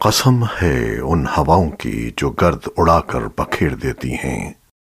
قسم ہے ان ہواؤں کی جو گرد اڑا کر بکھیر دیتی ہیں۔